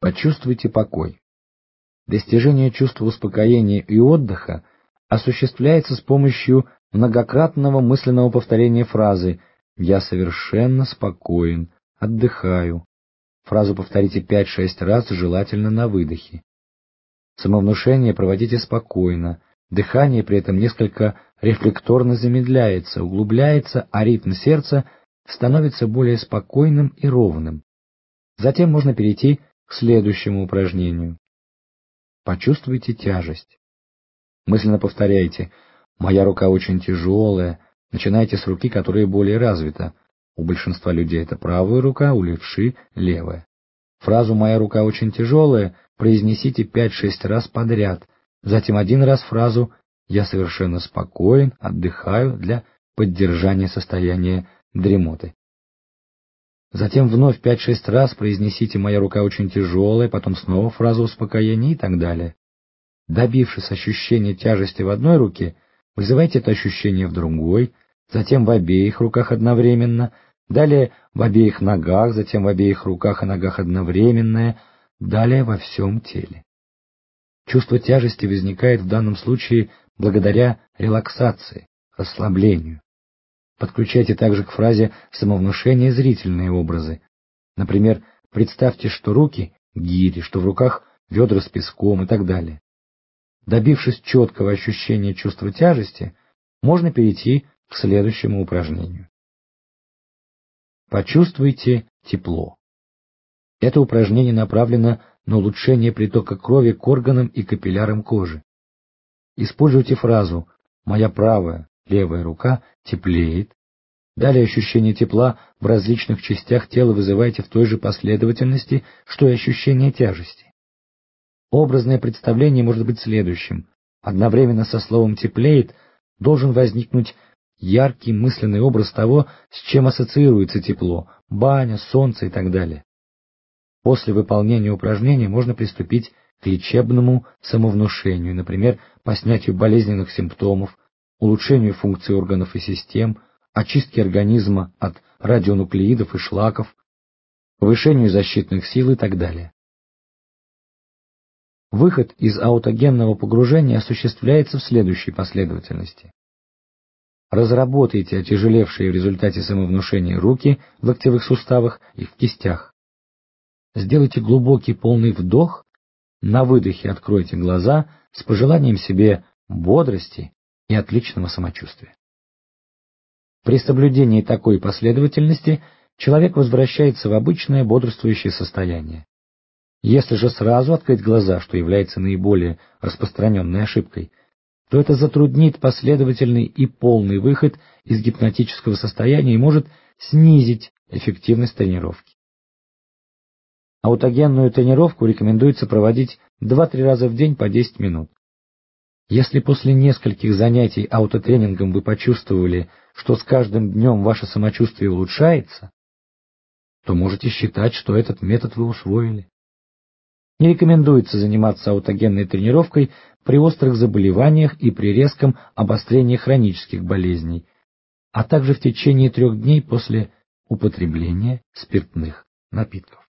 Почувствуйте покой. Достижение чувства успокоения и отдыха осуществляется с помощью многократного мысленного повторения фразы «Я совершенно спокоен, отдыхаю». Фразу повторите 5-6 раз, желательно на выдохе. Самовнушение проводите спокойно, дыхание при этом несколько рефлекторно замедляется, углубляется, а ритм сердца становится более спокойным и ровным. Затем можно перейти к следующему упражнению. Почувствуйте тяжесть. Мысленно повторяйте «Моя рука очень тяжелая». Начинайте с руки, которая более развита. У большинства людей это правая рука, у левши — левая. Фразу «Моя рука очень тяжелая» произнесите 5-6 раз подряд, затем один раз фразу «Я совершенно спокоен, отдыхаю» для поддержания состояния дремоты. Затем вновь 5-6 раз произнесите «Моя рука очень тяжелая», потом снова фразу успокоения и так далее. Добившись ощущения тяжести в одной руке, вызывайте это ощущение в другой, затем в обеих руках одновременно, далее в обеих ногах, затем в обеих руках и ногах одновременное, далее во всем теле. Чувство тяжести возникает в данном случае благодаря релаксации, расслаблению. Подключайте также к фразе самовнушения зрительные образы. Например, представьте, что руки — гири, что в руках ведра с песком и так далее. Добившись четкого ощущения чувства тяжести, можно перейти к следующему упражнению. Почувствуйте тепло. Это упражнение направлено на улучшение притока крови к органам и капиллярам кожи. Используйте фразу «Моя правая, левая рука теплеет». Далее ощущение тепла в различных частях тела вызывайте в той же последовательности, что и ощущение тяжести. Образное представление может быть следующим. Одновременно со словом «теплеет» должен возникнуть яркий мысленный образ того, с чем ассоциируется тепло, баня, солнце и так далее. После выполнения упражнения можно приступить к лечебному самовнушению, например, по снятию болезненных симптомов, улучшению функций органов и систем, очистке организма от радионуклеидов и шлаков, повышению защитных сил и так далее. Выход из аутогенного погружения осуществляется в следующей последовательности. Разработайте отяжелевшие в результате самовнушения руки в локтевых суставах и в кистях. Сделайте глубокий полный вдох, на выдохе откройте глаза с пожеланием себе бодрости и отличного самочувствия. При соблюдении такой последовательности человек возвращается в обычное бодрствующее состояние. Если же сразу открыть глаза, что является наиболее распространенной ошибкой, то это затруднит последовательный и полный выход из гипнотического состояния и может снизить эффективность тренировки. Аутогенную тренировку рекомендуется проводить 2-3 раза в день по 10 минут. Если после нескольких занятий аутотренингом вы почувствовали, что с каждым днем ваше самочувствие улучшается, то можете считать, что этот метод вы усвоили. Не рекомендуется заниматься аутогенной тренировкой при острых заболеваниях и при резком обострении хронических болезней, а также в течение трех дней после употребления спиртных напитков.